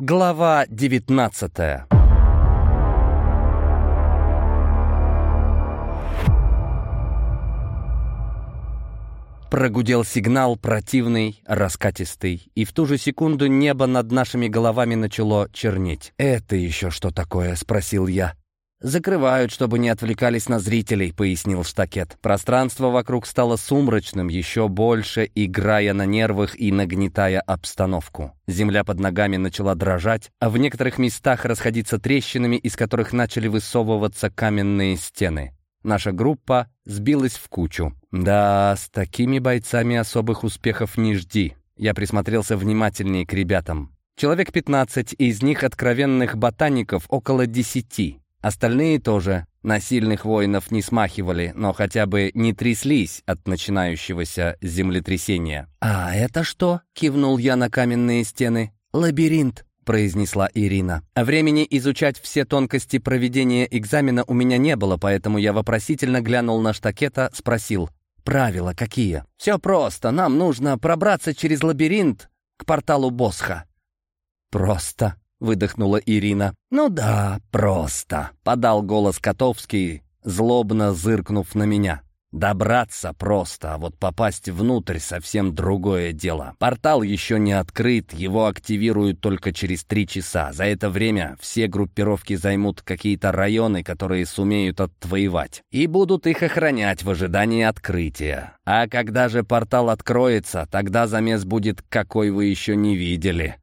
Глава девятнадцатая Прогудел сигнал, противный, раскатистый, и в ту же секунду небо над нашими головами начало чернеть. «Это еще что такое?» — спросил я. «Закрывают, чтобы не отвлекались на зрителей», — пояснил штакет. Пространство вокруг стало сумрачным, еще больше играя на нервах и нагнетая обстановку. Земля под ногами начала дрожать, а в некоторых местах расходиться трещинами, из которых начали высовываться каменные стены. Наша группа сбилась в кучу. Да, с такими бойцами особых успехов не жди. Я присмотрелся внимательнее к ребятам. Человек 15, из них откровенных ботаников около 10. Остальные тоже на сильных воинов не смахивали, но хотя бы не тряслись от начинающегося землетрясения. «А это что?» — кивнул я на каменные стены. «Лабиринт», произнесла Ирина. Времени изучать все тонкости проведения экзамена у меня не было, поэтому я вопросительно глянул на штакета, спросил. «Правила какие?» «Все просто. Нам нужно пробраться через лабиринт к порталу Босха». «Просто», — выдохнула Ирина. «Ну да, просто», — подал голос Котовский, злобно зыркнув на меня. Добраться просто, а вот попасть внутрь совсем другое дело. Портал еще не открыт, его активируют только через три часа. За это время все группировки займут какие-то районы, которые сумеют отвоевать, и будут их охранять в ожидании открытия. А когда же портал откроется, тогда замес будет, какой вы еще не видели.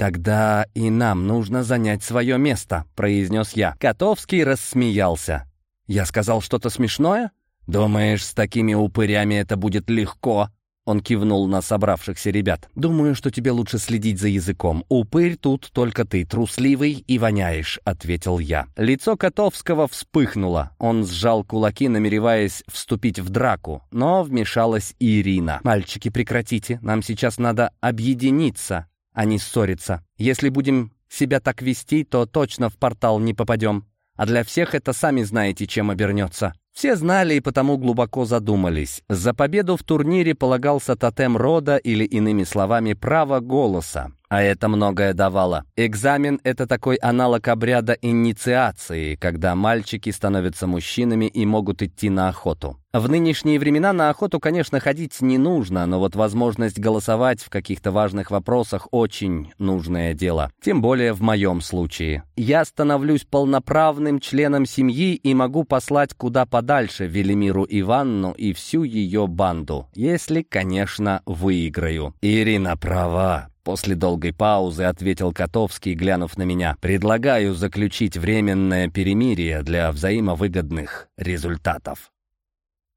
«Тогда и нам нужно занять свое место», — произнес я. Котовский рассмеялся. «Я сказал что-то смешное?» «Думаешь, с такими упырями это будет легко?» Он кивнул на собравшихся ребят. «Думаю, что тебе лучше следить за языком. Упырь тут только ты, трусливый и воняешь», — ответил я. Лицо Котовского вспыхнуло. Он сжал кулаки, намереваясь вступить в драку, но вмешалась Ирина. «Мальчики, прекратите. Нам сейчас надо объединиться, а не ссориться. Если будем себя так вести, то точно в портал не попадем. А для всех это сами знаете, чем обернется». Все знали и потому глубоко задумались. За победу в турнире полагался тотем рода или, иными словами, право голоса. А это многое давало. Экзамен — это такой аналог обряда инициации, когда мальчики становятся мужчинами и могут идти на охоту. В нынешние времена на охоту, конечно, ходить не нужно, но вот возможность голосовать в каких-то важных вопросах очень нужное дело. Тем более в моем случае. Я становлюсь полноправным членом семьи и могу послать куда подальше Велимиру Иванну и всю ее банду, если, конечно, выиграю. Ирина права. После долгой паузы ответил Котовский, глянув на меня. «Предлагаю заключить временное перемирие для взаимовыгодных результатов».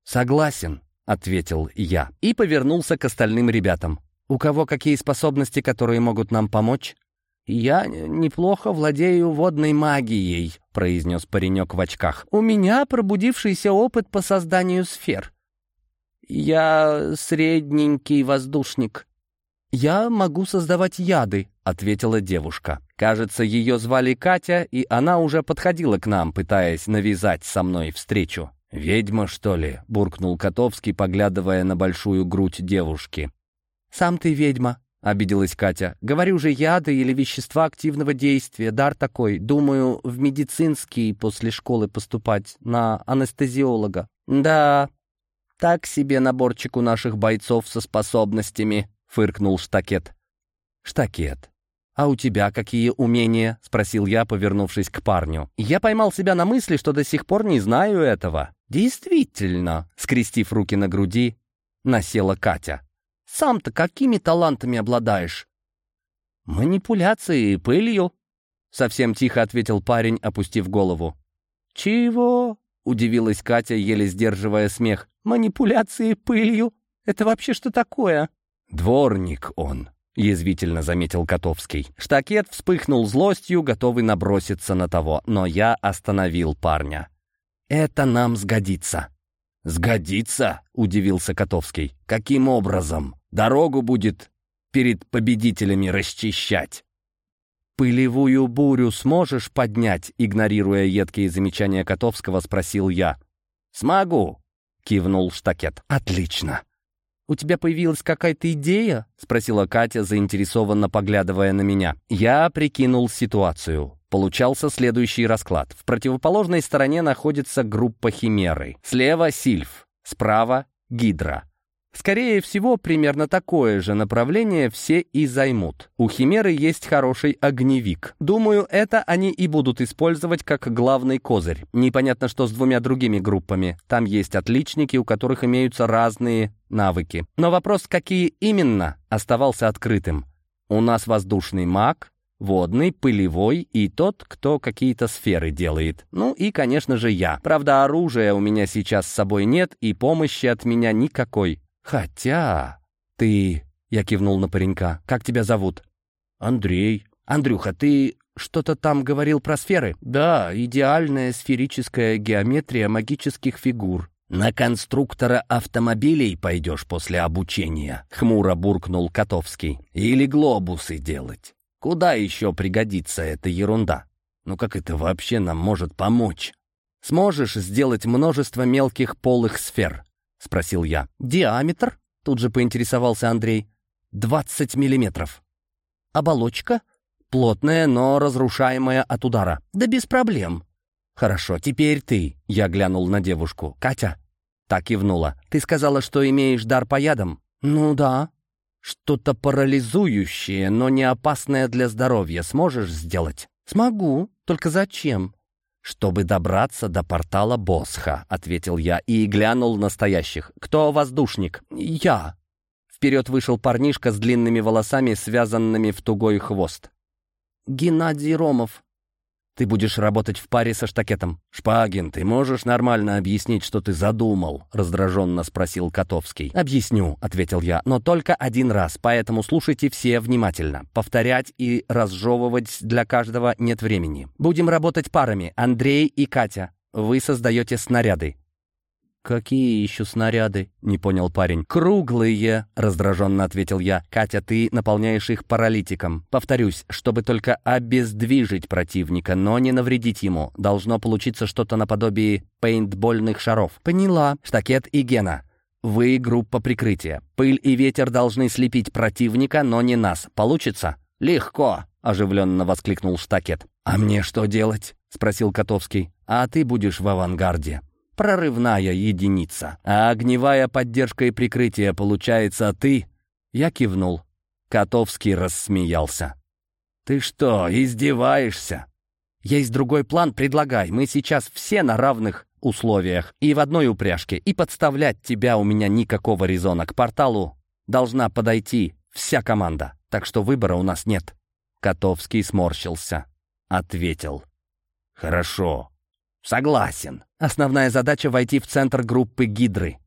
«Согласен», — ответил я и повернулся к остальным ребятам. «У кого какие способности, которые могут нам помочь?» «Я неплохо владею водной магией», — произнес паренек в очках. «У меня пробудившийся опыт по созданию сфер». «Я средненький воздушник», «Я могу создавать яды», — ответила девушка. Кажется, ее звали Катя, и она уже подходила к нам, пытаясь навязать со мной встречу. «Ведьма, что ли?» — буркнул Котовский, поглядывая на большую грудь девушки. «Сам ты ведьма», — обиделась Катя. «Говорю же, яды или вещества активного действия. Дар такой. Думаю, в медицинский после школы поступать, на анестезиолога». «Да, так себе наборчик у наших бойцов со способностями», фыркнул Штакет. «Штакет, а у тебя какие умения?» — спросил я, повернувшись к парню. Я поймал себя на мысли, что до сих пор не знаю этого. «Действительно», — скрестив руки на груди, насела Катя. «Сам-то какими талантами обладаешь?» «Манипуляцией пылью», — совсем тихо ответил парень, опустив голову. «Чего?» — удивилась Катя, еле сдерживая смех. «Манипуляции пылью? Это вообще что такое?» «Дворник он», — язвительно заметил Котовский. Штакет вспыхнул злостью, готовый наброситься на того, но я остановил парня. «Это нам сгодится». «Сгодится?» — удивился Котовский. «Каким образом? Дорогу будет перед победителями расчищать». «Пылевую бурю сможешь поднять?» Игнорируя едкие замечания Котовского, спросил я. «Смогу», — кивнул Штакет. «Отлично. У тебя появилась какая-то идея?» — спросила Катя, заинтересованно поглядывая на меня. Я прикинул ситуацию. Получался следующий расклад. В противоположной стороне находится группа Химеры. Слева — Сильф, справа — Гидра. Скорее всего, примерно такое же направление все и займут. У Химеры есть хороший огневик. Думаю, это они и будут использовать как главный козырь. Непонятно, что с двумя другими группами. Там есть отличники, у которых имеются разные навыки. Но вопрос, какие именно, оставался открытым. У нас воздушный маг, водный, пылевой и тот, кто какие-то сферы делает. Ну и, конечно же, я. Правда, оружия у меня сейчас с собой нет и помощи от меня никакой. «Хотя... ты...» — я кивнул на паренька. «Как тебя зовут?» «Андрей». «Андрюха, ты что-то там говорил про сферы?» «Да, идеальная сферическая геометрия магических фигур». «На конструктора автомобилей пойдешь после обучения», — хмуро буркнул Котовский. «Или глобусы делать. Куда еще пригодится эта ерунда? Ну как это вообще нам может помочь? Сможешь сделать множество мелких полых сфер, — спросил я. «Диаметр?» — тут же поинтересовался Андрей. «Двадцать миллиметров». «Оболочка?» «Плотная, но разрушаемая от удара». «Да без проблем». «Хорошо, теперь ты», — я глянул на девушку. «Катя?» Так кивнула. «Ты сказала, что имеешь дар по ядам?» «Ну да». «Что-то парализующее, но не опасное для здоровья сможешь сделать?» «Смогу. Только зачем?» «Чтобы добраться до портала Босха», — ответил я и глянул настоящих. «Кто воздушник?» «Я». Вперед вышел парнишка с длинными волосами, связанными в тугой хвост. «Геннадий Ромов». Ты будешь работать в паре со штакетом. Шпагин, ты можешь нормально объяснить, что ты задумал? Раздраженно спросил Котовский. Объясню, ответил я, но только один раз, поэтому слушайте все внимательно. Повторять и разжевывать для каждого нет времени. Будем работать парами, Андрей и Катя. Вы создаете снаряды. «Какие еще снаряды?» — не понял парень. «Круглые», — раздраженно ответил я. «Катя, ты наполняешь их паралитиком. Повторюсь, чтобы только обездвижить противника, но не навредить ему. Должно получиться что-то наподобие пейнтбольных шаров». «Поняла». «Штакет и Гена». «Вы группа прикрытия. Пыль и ветер должны слепить противника, но не нас. Получится?» «Легко», — оживленно воскликнул Штакет. «А мне что делать?» — спросил Котовский. «А ты будешь в авангарде» прорывная единица. А огневая поддержка и прикрытие получается ты?» Я кивнул. Котовский рассмеялся. «Ты что, издеваешься?» «Есть другой план, предлагай. Мы сейчас все на равных условиях и в одной упряжке, и подставлять тебя у меня никакого резона. К порталу должна подойти вся команда, так что выбора у нас нет». Котовский сморщился. Ответил. «Хорошо, «Согласен. Основная задача — войти в центр группы Гидры».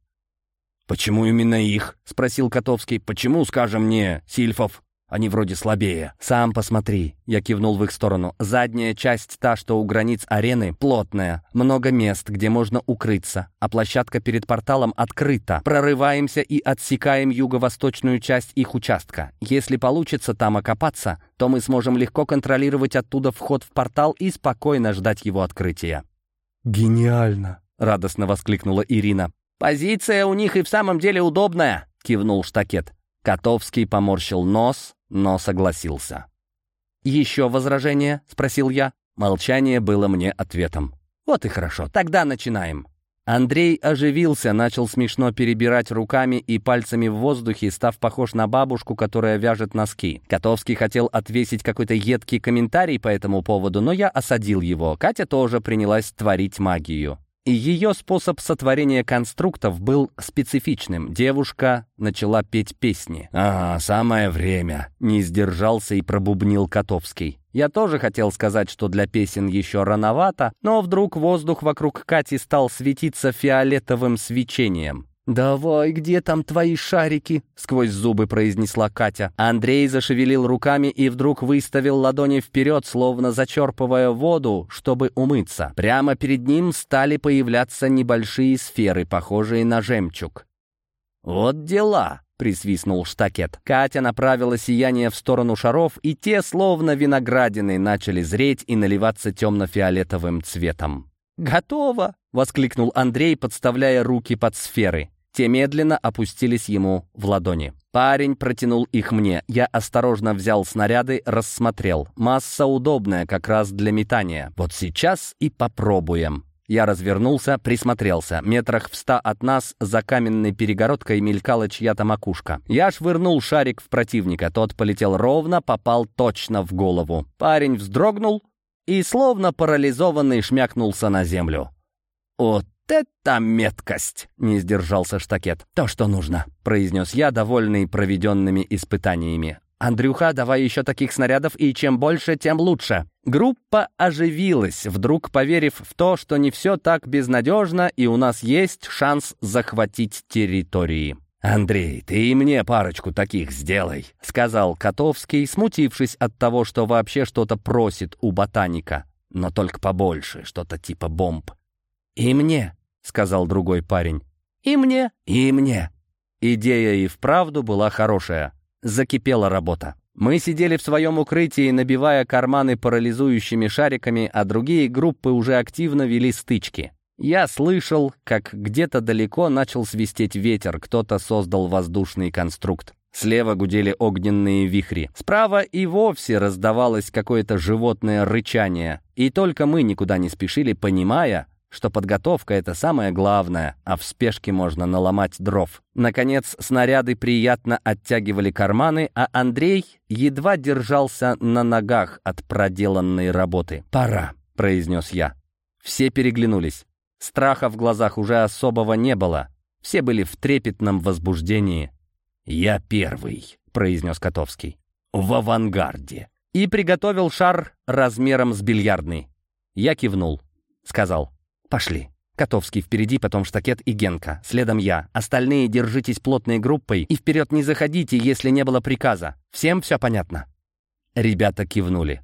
«Почему именно их?» — спросил Котовский. «Почему, скажем, не Сильфов? Они вроде слабее». «Сам посмотри», — я кивнул в их сторону. «Задняя часть, та, что у границ арены, плотная. Много мест, где можно укрыться. А площадка перед порталом открыта. Прорываемся и отсекаем юго-восточную часть их участка. Если получится там окопаться, то мы сможем легко контролировать оттуда вход в портал и спокойно ждать его открытия». «Гениально!» — радостно воскликнула Ирина. «Позиция у них и в самом деле удобная!» — кивнул штакет. Котовский поморщил нос, но согласился. «Еще возражение?» — спросил я. Молчание было мне ответом. «Вот и хорошо, тогда начинаем». Андрей оживился, начал смешно перебирать руками и пальцами в воздухе, став похож на бабушку, которая вяжет носки. Котовский хотел отвесить какой-то едкий комментарий по этому поводу, но я осадил его. Катя тоже принялась творить магию. И ее способ сотворения конструктов был специфичным. Девушка начала петь песни. «А, самое время!» — не сдержался и пробубнил Котовский. Я тоже хотел сказать, что для песен еще рановато, но вдруг воздух вокруг Кати стал светиться фиолетовым свечением. «Давай, где там твои шарики?» — сквозь зубы произнесла Катя. Андрей зашевелил руками и вдруг выставил ладони вперед, словно зачерпывая воду, чтобы умыться. Прямо перед ним стали появляться небольшие сферы, похожие на жемчуг. «Вот дела!» — присвистнул штакет. Катя направила сияние в сторону шаров, и те, словно виноградины, начали зреть и наливаться темно-фиолетовым цветом. «Готово!» — воскликнул Андрей, подставляя руки под сферы. Те медленно опустились ему в ладони. Парень протянул их мне. Я осторожно взял снаряды, рассмотрел. Масса удобная как раз для метания. Вот сейчас и попробуем. Я развернулся, присмотрелся. Метрах в ста от нас за каменной перегородкой мелькала чья-то макушка. Я швырнул шарик в противника. Тот полетел ровно, попал точно в голову. Парень вздрогнул и, словно парализованный, шмякнулся на землю. «Вот это меткость!» — не сдержался штакет. «То, что нужно», — произнес я, довольный проведенными испытаниями. «Андрюха, давай еще таких снарядов, и чем больше, тем лучше». Группа оживилась, вдруг поверив в то, что не все так безнадежно, и у нас есть шанс захватить территории. «Андрей, ты и мне парочку таких сделай», — сказал Котовский, смутившись от того, что вообще что-то просит у ботаника. «Но только побольше, что-то типа бомб». «И мне», — сказал другой парень. «И мне». «И мне». Идея и вправду была хорошая. Закипела работа. Мы сидели в своем укрытии, набивая карманы парализующими шариками, а другие группы уже активно вели стычки. Я слышал, как где-то далеко начал свистеть ветер, кто-то создал воздушный конструкт. Слева гудели огненные вихри. Справа и вовсе раздавалось какое-то животное рычание. И только мы никуда не спешили, понимая, что подготовка — это самое главное, а в спешке можно наломать дров. Наконец, снаряды приятно оттягивали карманы, а Андрей едва держался на ногах от проделанной работы. «Пора», — произнес я. Все переглянулись. Страха в глазах уже особого не было. Все были в трепетном возбуждении. «Я первый», — произнес Котовский. «В авангарде». И приготовил шар размером с бильярдный. Я кивнул. Сказал. «Пошли». Котовский впереди, потом Штакет и Генка. Следом я. Остальные держитесь плотной группой и вперед не заходите, если не было приказа. Всем все понятно?» Ребята кивнули.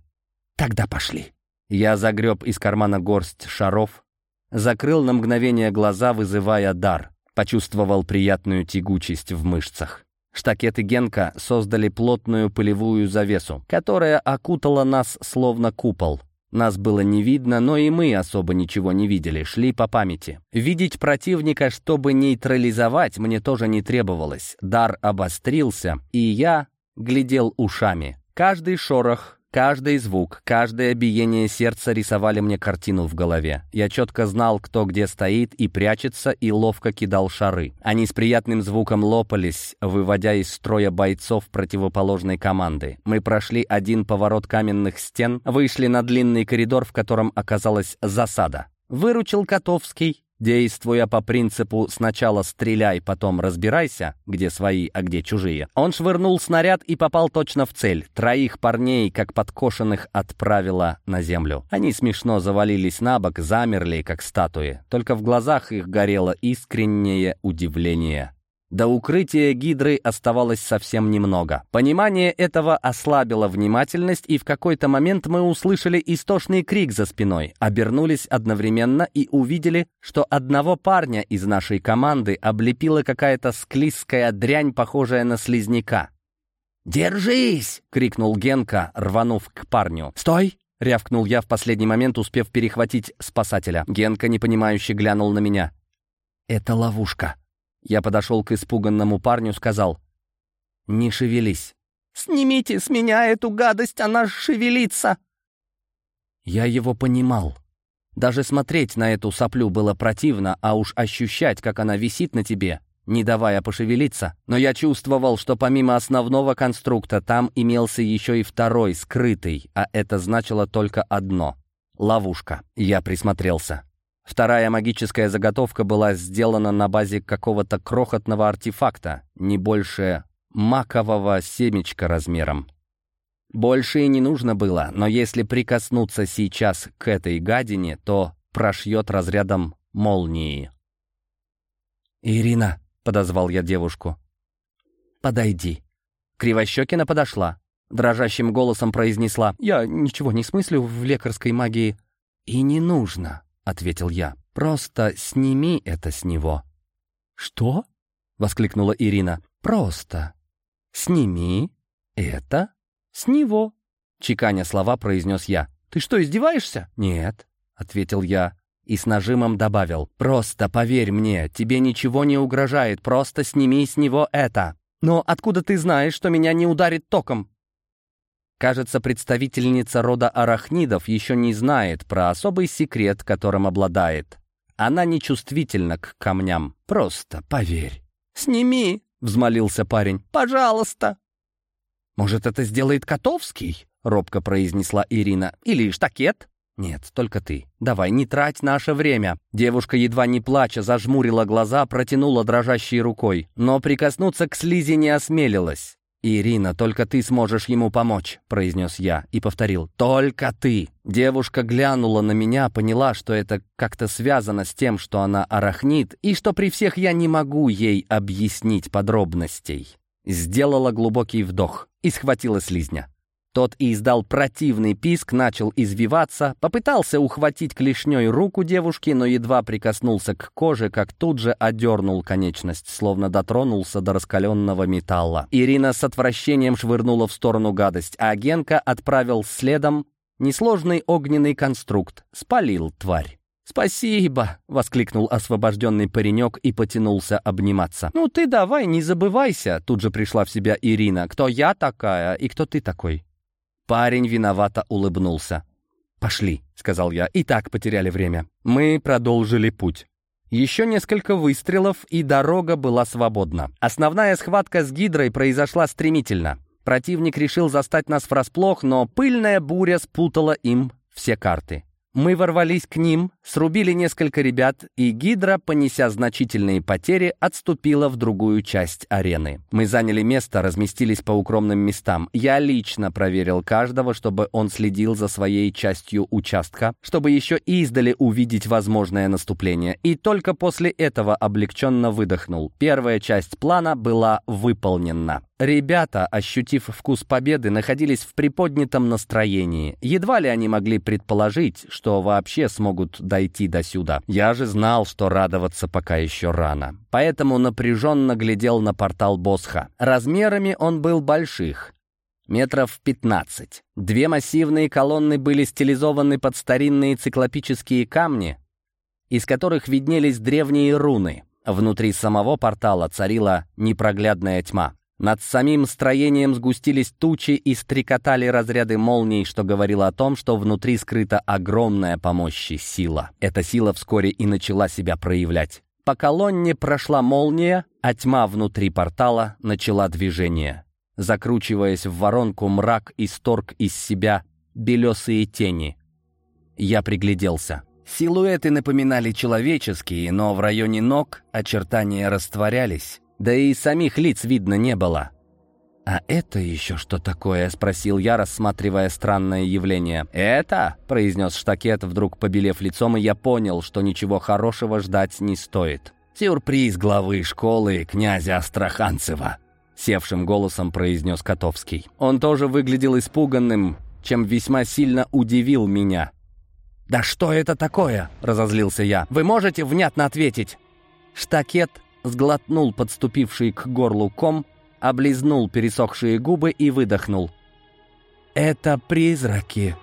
«Тогда пошли». Я загреб из кармана горсть шаров, закрыл на мгновение глаза, вызывая дар. Почувствовал приятную тягучесть в мышцах. Штакет и Генка создали плотную пылевую завесу, которая окутала нас словно купол. Нас было не видно, но и мы особо ничего не видели, шли по памяти. Видеть противника, чтобы нейтрализовать, мне тоже не требовалось. Дар обострился, и я глядел ушами. Каждый шорох, Каждый звук, каждое биение сердца рисовали мне картину в голове. Я четко знал, кто где стоит и прячется, и ловко кидал шары. Они с приятным звуком лопались, выводя из строя бойцов противоположной команды. Мы прошли один поворот каменных стен, вышли на длинный коридор, в котором оказалась засада. Выручил Котовский, Действуя по принципу «сначала стреляй, потом разбирайся», где свои, а где чужие, он швырнул снаряд и попал точно в цель. Троих парней, как подкошенных, отправила на землю. Они смешно завалились на бок, замерли, как статуи. Только в глазах их горело искреннее удивление. До укрытия гидры оставалось совсем немного. Понимание этого ослабило внимательность, и в какой-то момент мы услышали истошный крик за спиной, обернулись одновременно и увидели, что одного парня из нашей команды облепила какая-то склизкая дрянь, похожая на слизняка. «Держись!» — крикнул Генка, рванув к парню. «Стой!» — рявкнул я в последний момент, успев перехватить спасателя. Генка, непонимающе, глянул на меня. «Это ловушка», я подошел к испуганному парню, сказал, «Не шевелись». «Снимите с меня эту гадость, она шевелится!» Я его понимал. Даже смотреть на эту соплю было противно, а уж ощущать, как она висит на тебе, не давая пошевелиться. Но я чувствовал, что помимо основного конструкта там имелся еще и второй, скрытый, а это значило только одно — ловушка. Я присмотрелся. Вторая магическая заготовка была сделана на базе какого-то крохотного артефакта, не больше макового семечка размером. Больше и не нужно было, но если прикоснуться сейчас к этой гадине, то прошьет разрядом молнии. «Ирина», — подозвал я девушку, — «подойди». Кривощекина подошла. Дрожащим голосом произнесла, «Я ничего не смыслю в лекарской магии». «И не нужно», — ответил я. «Просто сними это с него». «Что?» — воскликнула Ирина. «Просто сними это с него», — чеканя слова произнес я. «Ты что, издеваешься?» «Нет», — ответил я. и с нажимом добавил «Просто поверь мне, тебе ничего не угрожает, просто сними с него это». «Но откуда ты знаешь, что меня не ударит током?» Кажется, представительница рода арахнидов еще не знает про особый секрет, которым обладает. Она нечувствительна к камням. Просто поверь. «Сними!» — взмолился парень. «Пожалуйста!» «Может, это сделает Котовский?» — робко произнесла Ирина. «Или штакет?» «Нет, только ты. Давай, не трать наше время». Девушка, едва не плача, зажмурила глаза, протянула дрожащей рукой, но прикоснуться к слизи не осмелилась. «Ирина, только ты сможешь ему помочь», — произнес я и повторил. «Только ты». Девушка глянула на меня, поняла, что это как-то связано с тем, что она арахнит, и что при всех я не могу ей объяснить подробностей. Сделала глубокий вдох и схватила слизня. Тот и издал противный писк, начал извиваться, попытался ухватить клешней руку девушки, но едва прикоснулся к коже, как тут же одернул конечность, словно дотронулся до раскаленного металла. Ирина с отвращением швырнула в сторону гадость, а Генка отправил следом несложный огненный конструкт, спалил тварь. «Спасибо!» — воскликнул освобожденный паренек и потянулся обниматься. «Ну ты давай, не забывайся!» — тут же пришла в себя Ирина. «Кто я такая и кто ты такой?» Парень виновато улыбнулся. «Пошли», — сказал я, — «и так потеряли время». Мы продолжили путь. Еще несколько выстрелов, и дорога была свободна. Основная схватка с Гидрой произошла стремительно. Противник решил застать нас врасплох, но пыльная буря спутала им все карты. Мы ворвались к ним, срубили несколько ребят, и Гидра, понеся значительные потери, отступила в другую часть арены. Мы заняли место, разместились по укромным местам. Я лично проверил каждого, чтобы он следил за своей частью участка, чтобы еще издали увидеть возможное наступление. И только после этого облегченно выдохнул. Первая часть плана была выполнена. Ребята, ощутив вкус победы, находились в приподнятом настроении. Едва ли они могли предположить, что вообще смогут дойти до сюда. Я же знал, что радоваться пока еще рано. Поэтому напряженно глядел на портал Босха. Размерами он был больших. Метров 15. Две массивные колонны были стилизованы под старинные циклопические камни, из которых виднелись древние руны. Внутри самого портала царила непроглядная тьма. Над самим строением сгустились тучи и стрекотали разряды молний, что говорило о том, что внутри скрыта огромная по мощи сила. Эта сила вскоре и начала себя проявлять. По колонне прошла молния, а тьма внутри портала начала движение. Закручиваясь в воронку, мрак исторг из себя белесые тени. Я пригляделся. Силуэты напоминали человеческие, но в районе ног очертания растворялись. Да и самих лиц видно не было. «А это еще что такое?» — спросил я, рассматривая странное явление. «Это?» — произнес штакет, вдруг побелев лицом, и я понял, что ничего хорошего ждать не стоит. «Сюрприз главы школы князя Астраханцева», — севшим голосом произнес Котовский. Он тоже выглядел испуганным, чем весьма сильно удивил меня. «Да что это такое?» — разозлился я. «Вы можете внятно ответить?» Штакет сглотнул подступивший к горлу ком, облизнул пересохшие губы и выдохнул. «Это призраки»,